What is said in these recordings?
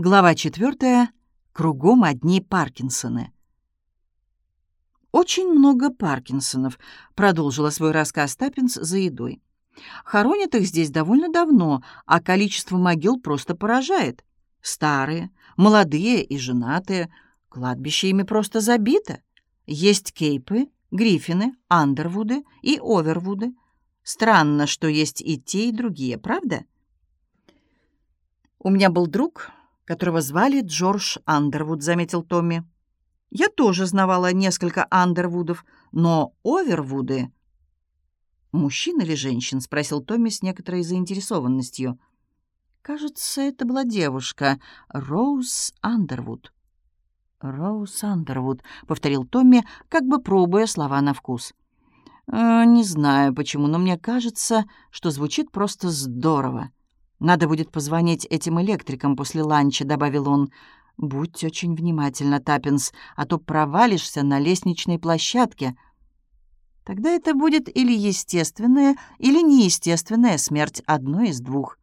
Глава четвертая. Кругом одни Паркинсоны. «Очень много Паркинсонов», — продолжила свой рассказ Таппинс за едой. «Хоронят их здесь довольно давно, а количество могил просто поражает. Старые, молодые и женатые. Кладбище ими просто забито. Есть Кейпы, Гриффины, Андервуды и Овервуды. Странно, что есть и те, и другие, правда?» «У меня был друг, которого звали Джордж Андервуд», — заметил Томми. «Я тоже знавала несколько Андервудов, но Овервуды...» «Мужчин или женщин?» — спросил Томми с некоторой заинтересованностью. «Кажется, это была девушка, Роуз Андервуд». «Роуз Андервуд», — повторил Томми, как бы пробуя слова на вкус. «Э, «Не знаю почему, но мне кажется, что звучит просто здорово. «Надо будет позвонить этим электрикам после ланча», — добавил он. «Будь очень внимательна, Таппинс, а то провалишься на лестничной площадке». Тогда это будет или естественная, или неестественная смерть одной из двух.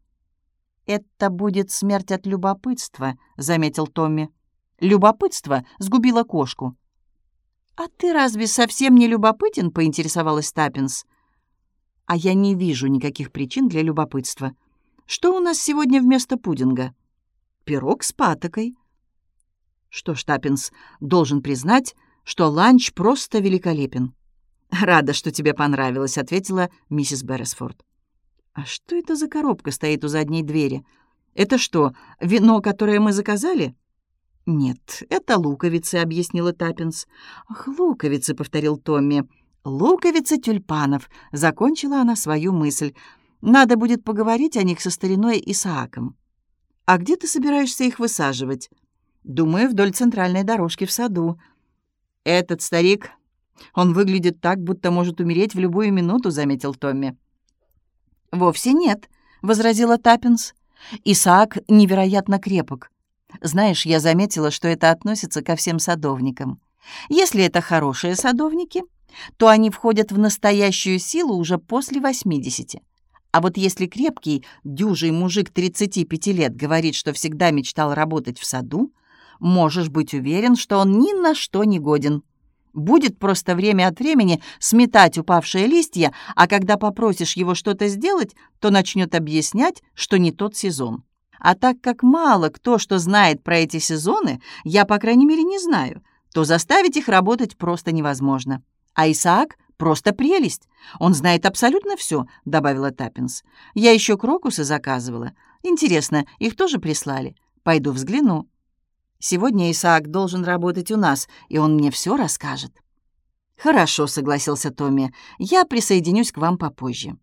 «Это будет смерть от любопытства», — заметил Томми. «Любопытство сгубило кошку». «А ты разве совсем не любопытен?» — поинтересовалась Таппинс. «А я не вижу никаких причин для любопытства. Что у нас сегодня вместо пудинга? Пирог с патокой. Что ж, Таппинс, должен признать, что ланч просто великолепен. «Рада, что тебе понравилось», — ответила миссис Берресфорд. «А что это за коробка стоит у задней двери? Это что, вино, которое мы заказали?» «Нет, это луковицы», — объяснила Таппинс. «Ах, луковицы», — повторил Томми. «Луковицы тюльпанов», — закончила она свою мысль. Надо будет поговорить о них со стариной Исааком. А где ты собираешься их высаживать? Думаю, вдоль центральной дорожки в саду. Этот старик, он выглядит так, будто может умереть в любую минуту, заметил Томми. Вовсе нет, возразила Таппинс. Исаак невероятно крепок. Знаешь, я заметила, что это относится ко всем садовникам. Если это хорошие садовники, то они входят в настоящую силу уже после 80. А вот если крепкий, дюжий мужик 35 лет говорит, что всегда мечтал работать в саду, можешь быть уверен, что он ни на что не годен. Будет просто время от времени сметать упавшие листья, а когда попросишь его что-то сделать, то начнет объяснять, что не тот сезон. А так как мало кто что знает про эти сезоны, я, по крайней мере, не знаю, то заставить их работать просто невозможно. А Исаак Просто прелесть. Он знает абсолютно все», — добавила Таппинс. «Я еще крокусы заказывала. Интересно, их тоже прислали? Пойду взгляну». «Сегодня Исаак должен работать у нас, и он мне все расскажет». «Хорошо», — согласился Томми. «Я присоединюсь к вам попозже».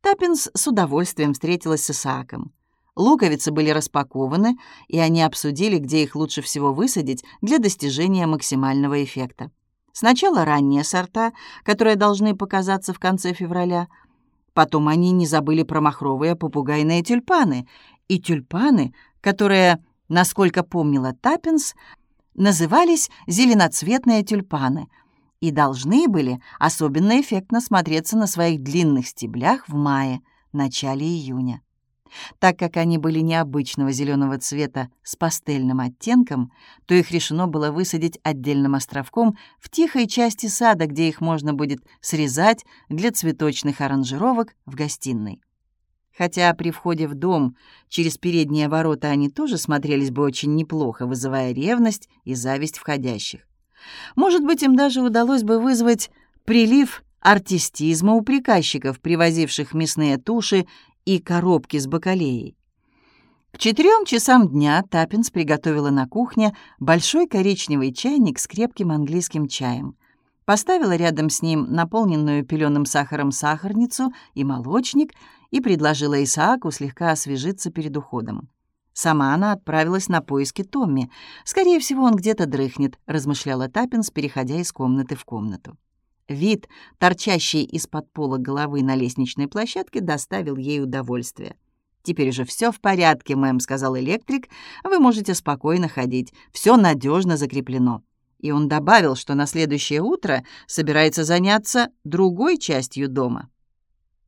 Таппинс с удовольствием встретилась с Исааком. Луковицы были распакованы, и они обсудили, где их лучше всего высадить для достижения максимального эффекта. Сначала ранние сорта, которые должны показаться в конце февраля. Потом они не забыли про махровые попугайные тюльпаны. И тюльпаны, которые, насколько помнила Таппинс, назывались зеленоцветные тюльпаны и должны были особенно эффектно смотреться на своих длинных стеблях в мае, начале июня. Так как они были необычного зеленого цвета с пастельным оттенком, то их решено было высадить отдельным островком в тихой части сада, где их можно будет срезать для цветочных аранжировок в гостиной. Хотя при входе в дом через передние ворота они тоже смотрелись бы очень неплохо, вызывая ревность и зависть входящих. Может быть, им даже удалось бы вызвать прилив артистизма у приказчиков, привозивших мясные туши и коробки с бакалеей. К четырем часам дня Таппинс приготовила на кухне большой коричневый чайник с крепким английским чаем. Поставила рядом с ним наполненную пеленым сахаром сахарницу и молочник и предложила Исааку слегка освежиться перед уходом. Сама она отправилась на поиски Томми. «Скорее всего, он где-то дрыхнет», — размышляла Таппинс, переходя из комнаты в комнату. Вид, торчащий из-под пола головы на лестничной площадке, доставил ей удовольствие. «Теперь уже все в порядке, мэм», — сказал электрик. «Вы можете спокойно ходить. Все надежно закреплено». И он добавил, что на следующее утро собирается заняться другой частью дома.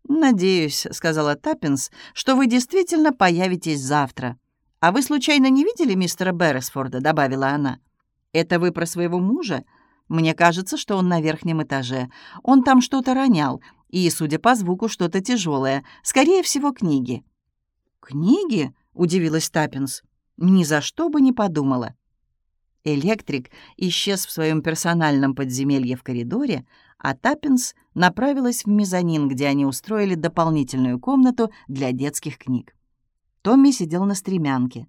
«Надеюсь», — сказала Таппинс, — «что вы действительно появитесь завтра. «А вы случайно не видели мистера Берресфорда?» — добавила она. «Это вы про своего мужа? Мне кажется, что он на верхнем этаже. Он там что-то ронял, и, судя по звуку, что-то тяжелое. Скорее всего, книги». «Книги?» — удивилась Таппинс. «Ни за что бы не подумала». Электрик исчез в своем персональном подземелье в коридоре, а Таппинс направилась в мезонин, где они устроили дополнительную комнату для детских книг. Томми сидел на стремянке.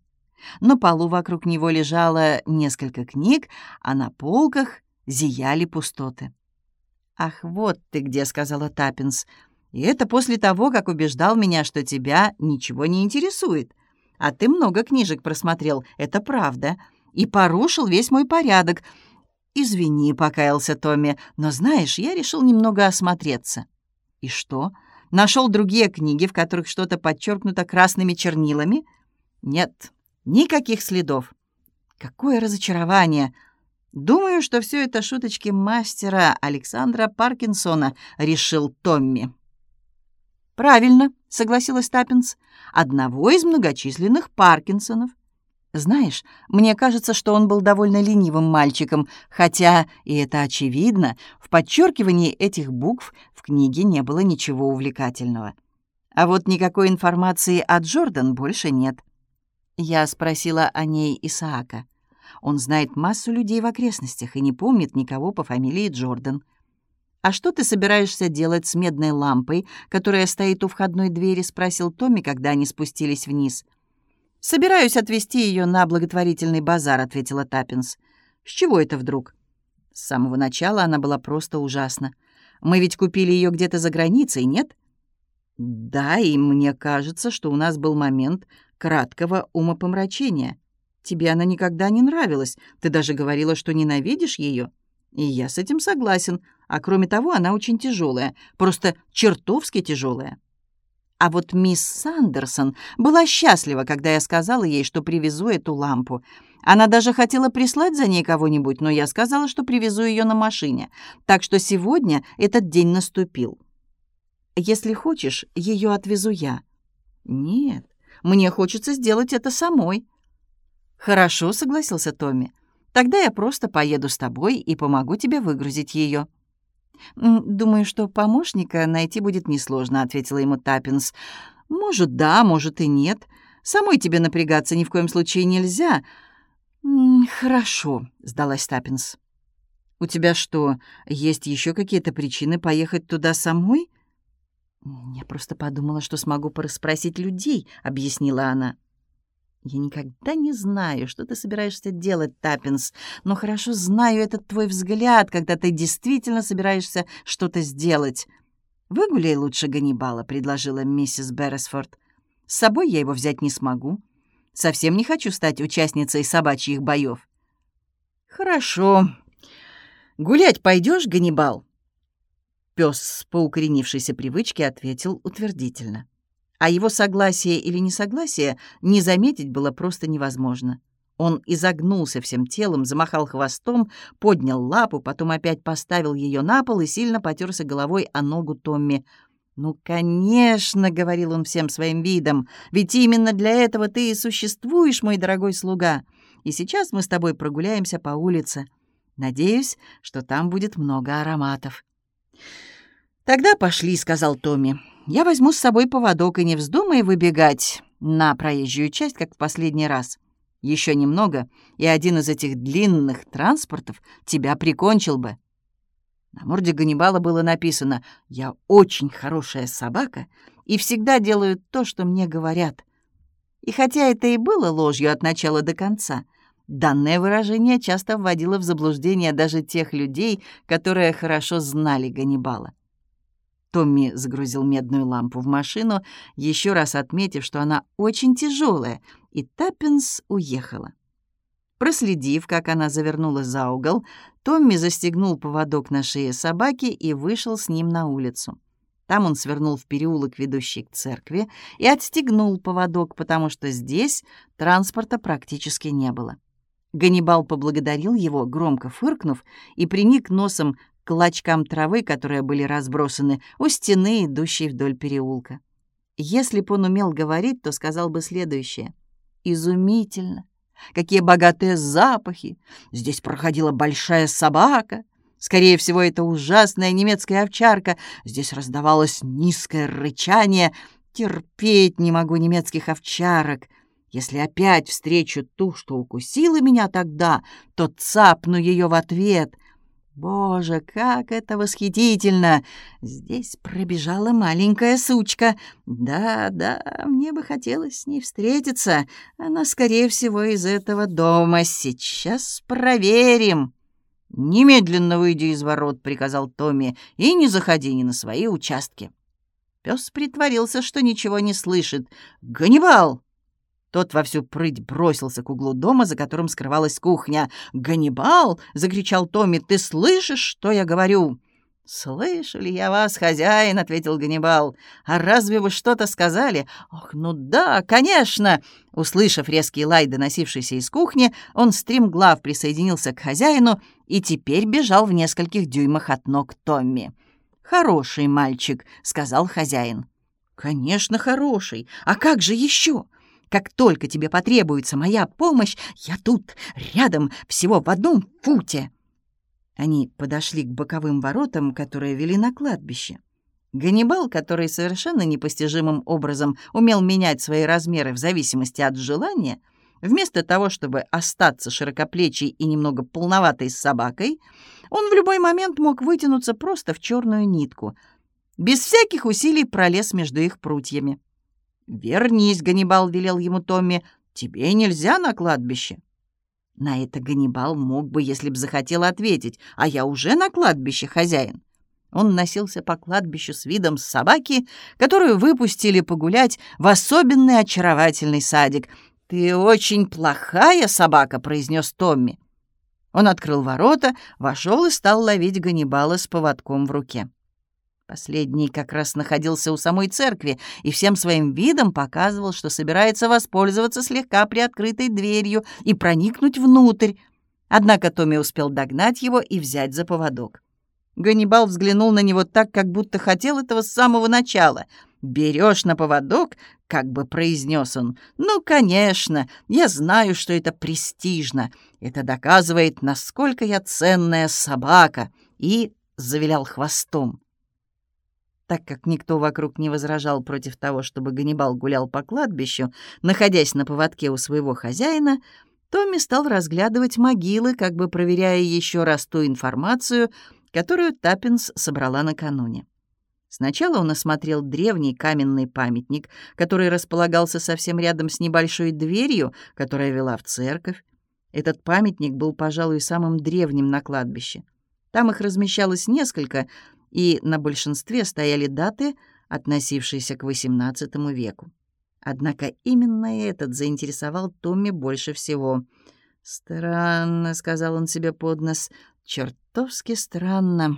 На полу вокруг него лежало несколько книг, а на полках зияли пустоты. «Ах, вот ты где», — сказала Таппинс. «И это после того, как убеждал меня, что тебя ничего не интересует. А ты много книжек просмотрел, это правда и порушил весь мой порядок. «Извини», — покаялся Томми, «но, знаешь, я решил немного осмотреться». «И что? Нашел другие книги, в которых что-то подчеркнуто красными чернилами?» «Нет, никаких следов». «Какое разочарование!» «Думаю, что все это шуточки мастера Александра Паркинсона», — решил Томми. «Правильно», — согласилась Таппинс, — «одного из многочисленных Паркинсонов. Знаешь, мне кажется, что он был довольно ленивым мальчиком, хотя, и это очевидно, в подчеркивании этих букв в книге не было ничего увлекательного. А вот никакой информации о Джордан больше нет. Я спросила о ней Исаака. Он знает массу людей в окрестностях и не помнит никого по фамилии Джордан. «А что ты собираешься делать с медной лампой, которая стоит у входной двери?» — спросил Томми, когда они спустились вниз. — «Собираюсь отвезти ее на благотворительный базар», — ответила Таппинс. «С чего это вдруг?» С самого начала она была просто ужасна. «Мы ведь купили ее где-то за границей, нет?» «Да, и мне кажется, что у нас был момент краткого умопомрачения. Тебе она никогда не нравилась. Ты даже говорила, что ненавидишь ее. И я с этим согласен. А кроме того, она очень тяжелая, просто чертовски тяжелая. А вот мисс Сандерсон была счастлива, когда я сказала ей, что привезу эту лампу. Она даже хотела прислать за ней кого-нибудь, но я сказала, что привезу ее на машине. Так что сегодня этот день наступил. Если хочешь, ее отвезу я. Нет, мне хочется сделать это самой. Хорошо, согласился Томми. Тогда я просто поеду с тобой и помогу тебе выгрузить ее. «Думаю, что помощника найти будет несложно», — ответила ему Таппинс. «Может, да, может и нет. Самой тебе напрягаться ни в коем случае нельзя». «Хорошо», — сдалась Таппинс. «У тебя что, есть еще какие-то причины поехать туда самой?» «Я просто подумала, что смогу порасспросить людей», — объяснила она. «Я никогда не знаю, что ты собираешься делать, Таппинс, но хорошо знаю этот твой взгляд, когда ты действительно собираешься что-то сделать. Выгуляй лучше Ганнибала», — предложила миссис Берресфорд. «С собой я его взять не смогу. Совсем не хочу стать участницей собачьих боев». «Хорошо. Гулять пойдешь, Ганнибал?» Пес по укоренившейся привычке ответил утвердительно а его согласие или несогласие не заметить было просто невозможно. Он изогнулся всем телом, замахал хвостом, поднял лапу, потом опять поставил ее на пол и сильно потерся головой о ногу Томми. «Ну, конечно», — говорил он всем своим видом, — «ведь именно для этого ты и существуешь, мой дорогой слуга. И сейчас мы с тобой прогуляемся по улице. Надеюсь, что там будет много ароматов». «Тогда пошли», — сказал Томми. Я возьму с собой поводок и не вздумай выбегать на проезжую часть, как в последний раз. Еще немного, и один из этих длинных транспортов тебя прикончил бы». На морде Ганнибала было написано «Я очень хорошая собака и всегда делаю то, что мне говорят». И хотя это и было ложью от начала до конца, данное выражение часто вводило в заблуждение даже тех людей, которые хорошо знали Ганнибала. Томми загрузил медную лампу в машину, еще раз отметив, что она очень тяжелая, и Таппинс уехала. Проследив, как она завернула за угол, Томми застегнул поводок на шее собаки и вышел с ним на улицу. Там он свернул в переулок, ведущий к церкви, и отстегнул поводок, потому что здесь транспорта практически не было. Ганнибал поблагодарил его, громко фыркнув, и приник носом клочкам травы, которые были разбросаны у стены, идущей вдоль переулка. Если бы он умел говорить, то сказал бы следующее. изумительно! Какие богатые запахи! Здесь проходила большая собака. Скорее всего, это ужасная немецкая овчарка. Здесь раздавалось низкое рычание. Терпеть не могу немецких овчарок. Если опять встречу ту, что укусила меня тогда, то цапну ее в ответ. Боже, как это восхитительно! Здесь пробежала маленькая сучка. Да, да, мне бы хотелось с ней встретиться. Она, скорее всего, из этого дома. Сейчас проверим. «Немедленно выйди из ворот», — приказал Томми, — «и не заходи ни на свои участки». Пес притворился, что ничего не слышит. «Ганнибал!» Тот во всю прыть бросился к углу дома, за которым скрывалась кухня. «Ганнибал!» — закричал Томми. «Ты слышишь, что я говорю?» «Слышу ли я вас, хозяин?» — ответил Ганнибал. «А разве вы что-то сказали?» «Ох, ну да, конечно!» Услышав резкий лай, доносившийся из кухни, он стремглав присоединился к хозяину и теперь бежал в нескольких дюймах от ног Томми. «Хороший мальчик», — сказал хозяин. «Конечно, хороший. А как же еще? Как только тебе потребуется моя помощь, я тут, рядом, всего в одном футе». Они подошли к боковым воротам, которые вели на кладбище. Ганнибал, который совершенно непостижимым образом умел менять свои размеры в зависимости от желания, вместо того, чтобы остаться широкоплечей и немного полноватой с собакой, он в любой момент мог вытянуться просто в черную нитку. Без всяких усилий пролез между их прутьями. «Вернись, Ганнибал», — велел ему Томми, — «тебе нельзя на кладбище». На это Ганнибал мог бы, если б захотел ответить, «А я уже на кладбище, хозяин». Он носился по кладбищу с видом собаки, которую выпустили погулять в особенный очаровательный садик. «Ты очень плохая собака», — произнес Томми. Он открыл ворота, вошел и стал ловить Ганнибала с поводком в руке. Последний как раз находился у самой церкви и всем своим видом показывал, что собирается воспользоваться слегка приоткрытой дверью и проникнуть внутрь. Однако Томми успел догнать его и взять за поводок. Ганнибал взглянул на него так, как будто хотел этого с самого начала. «Берешь на поводок?» — как бы произнес он. «Ну, конечно, я знаю, что это престижно. Это доказывает, насколько я ценная собака». И завилял хвостом. Так как никто вокруг не возражал против того, чтобы Ганнибал гулял по кладбищу, находясь на поводке у своего хозяина, Томми стал разглядывать могилы, как бы проверяя еще раз ту информацию, которую Таппинс собрала накануне. Сначала он осмотрел древний каменный памятник, который располагался совсем рядом с небольшой дверью, которая вела в церковь. Этот памятник был, пожалуй, самым древним на кладбище. Там их размещалось несколько, и на большинстве стояли даты, относившиеся к XVIII веку. Однако именно этот заинтересовал Томми больше всего. «Странно», — сказал он себе под нос, — «чертовски странно».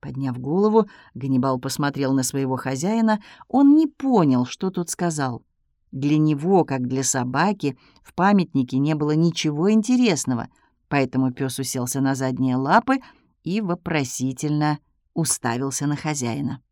Подняв голову, Ганнибал посмотрел на своего хозяина. Он не понял, что тот сказал. Для него, как для собаки, в памятнике не было ничего интересного, поэтому пес уселся на задние лапы и вопросительно уставился на хозяина.